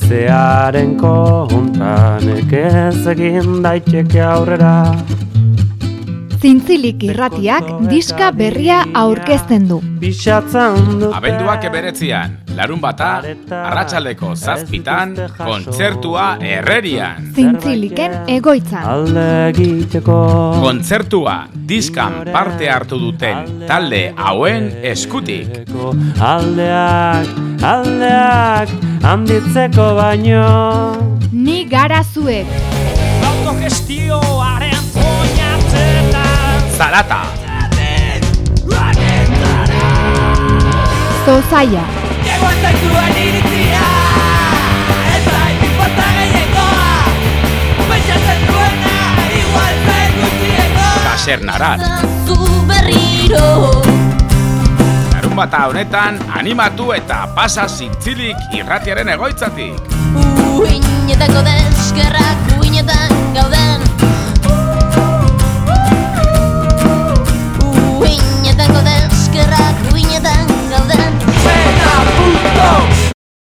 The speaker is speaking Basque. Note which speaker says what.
Speaker 1: Aizearen kontan ekez egin daiteke aurrera
Speaker 2: Zintzilik irratiak diska berria aurkezten du.
Speaker 3: Abenduak eberetzian, larun bata, arratsaldeko zazpitan, kontzertua herrerian.
Speaker 2: Zintziliken egoitzan.
Speaker 3: Kontzertua diskan parte hartu duten talde hauen eskutik.
Speaker 1: Aldeak, aldeak, handitzeko baino.
Speaker 2: Ni gara zuek.
Speaker 4: Autogestioaren oinatzeta.
Speaker 3: Zarata.
Speaker 2: Zozaia.
Speaker 4: Egoatzaizuan iritzia. Ez bain importa gehiagoa. Pentsatzen duena, igual zen gutxiengo.
Speaker 3: Kasernarat.
Speaker 5: zu berriro
Speaker 3: Larun bata honetan, animatu eta pasa zintzilik irratiaren egoitzatik.
Speaker 5: Uinetako gauden